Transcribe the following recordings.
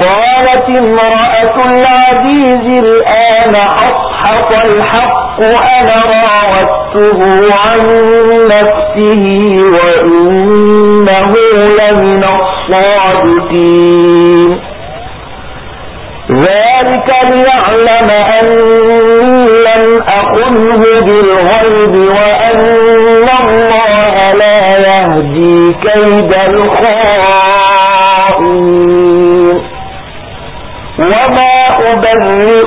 قالت امرأة العزيز الآن أصحق الحق أنا راودته عن نفسه وإنه لمن الصادقين؟ ذلك ليعلم أني لم أخنه بالغيب وأن الله لا يهدي كيد الخائن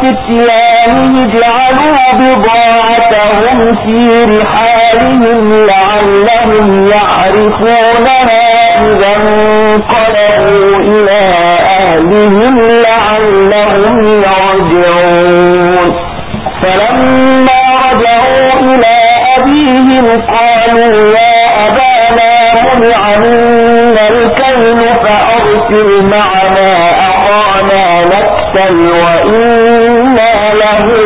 وفتيانه اجعلوا بضاعتهم في رحالهم لعلهم يعرفونها إذا انقلبوا إلى أهلهم لعلهم يرجعون. فلما رجعوا إلى أبيهم قالوا يا أبانا منع منا الكيل فأرسل معنا أخانا نكتل وإن له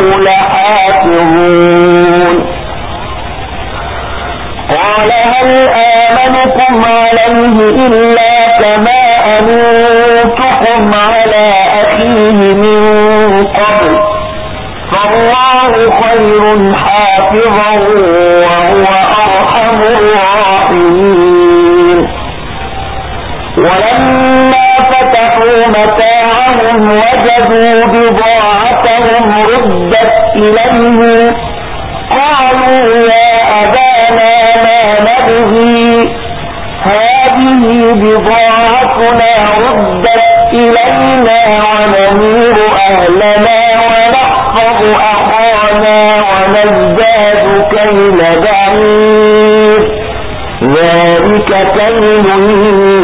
ذلك كيل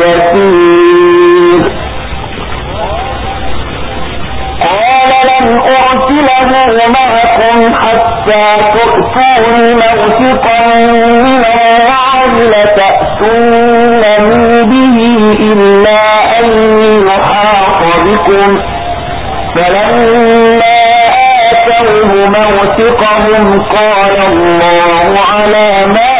يسير. قال لن أرسله معكم حتى تؤتون موثقا من الله لتأتونني به إلا أن يحاط بكم. فلما آتوه موثقهم قال الله على ما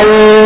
الله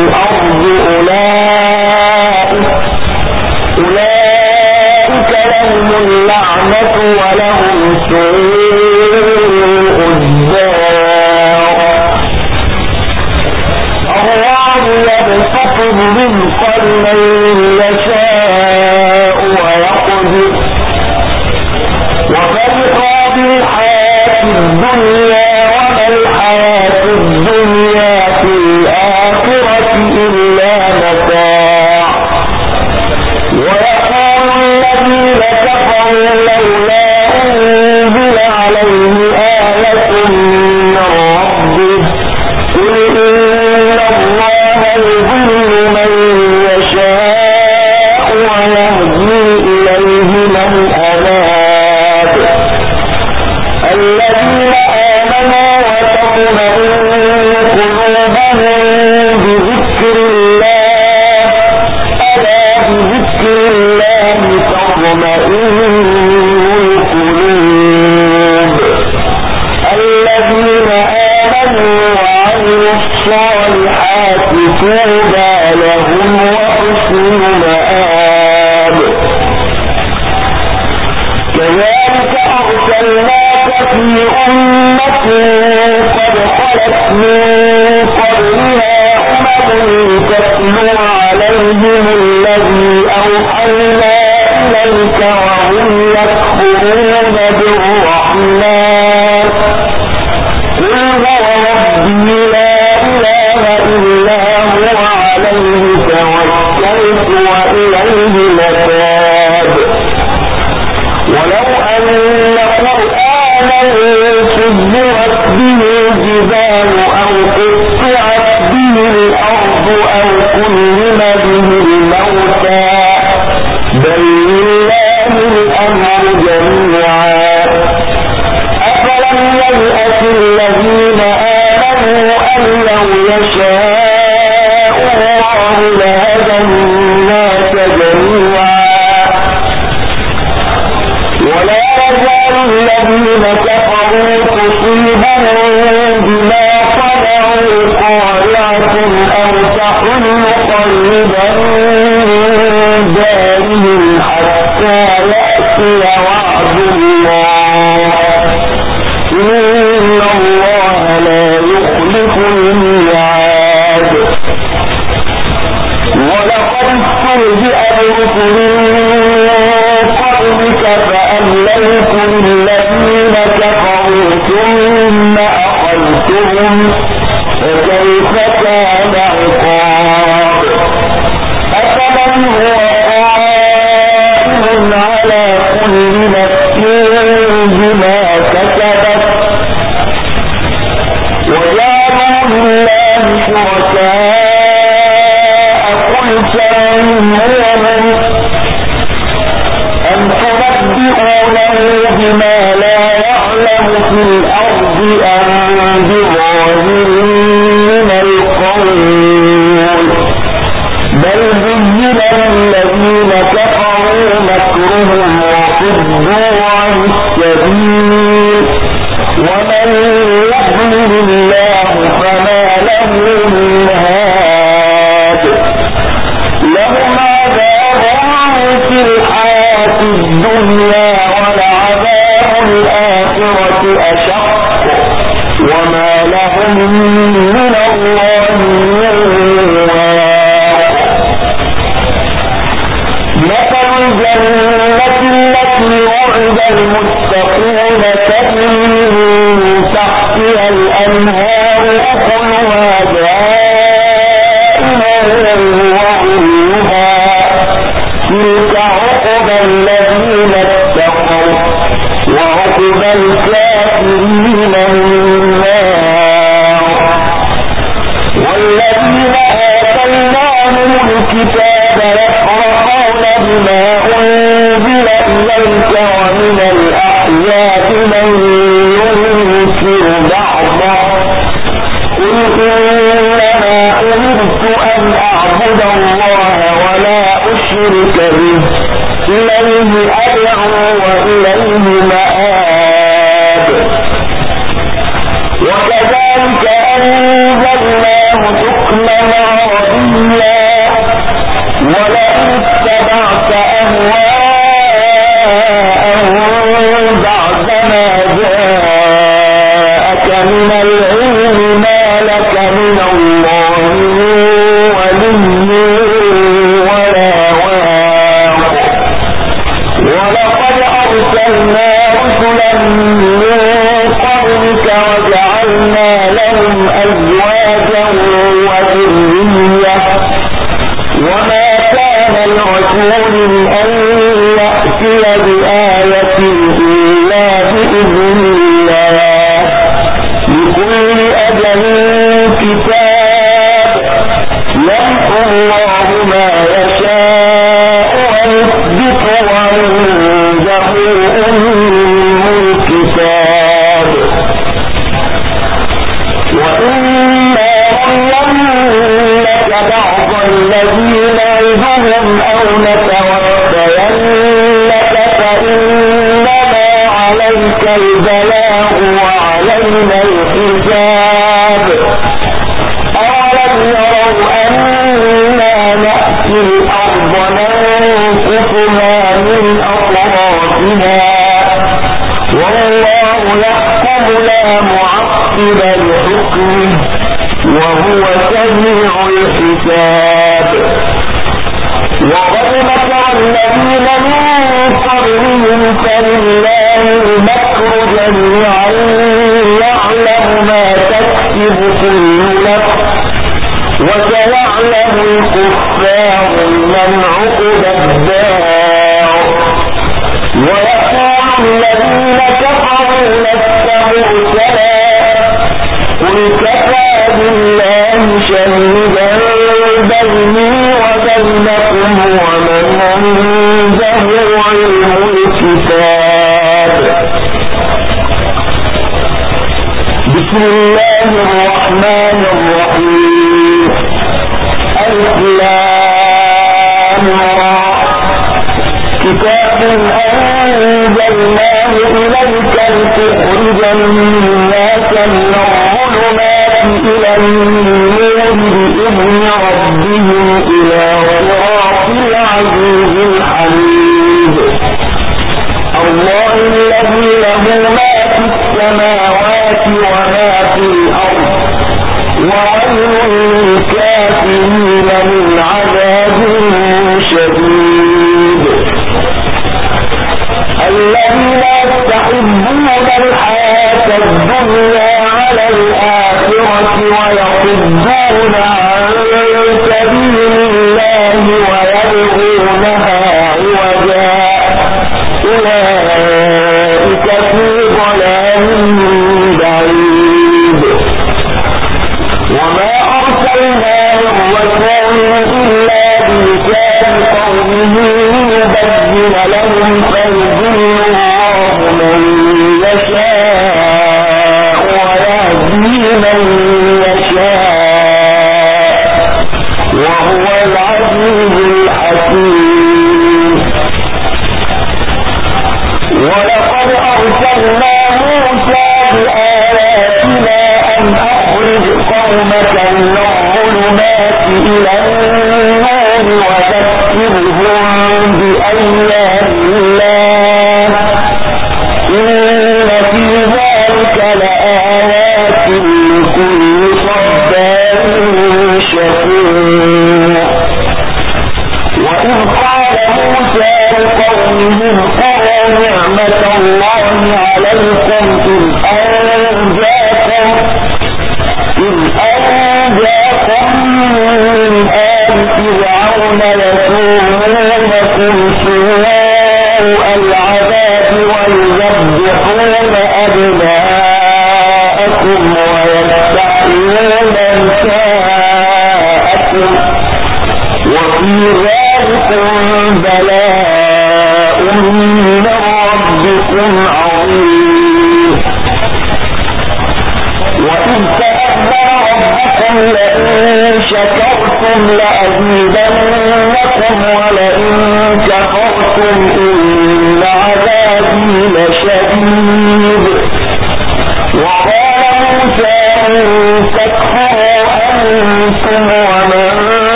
الأرض أم بظاهر لرسول أن يأتي بآية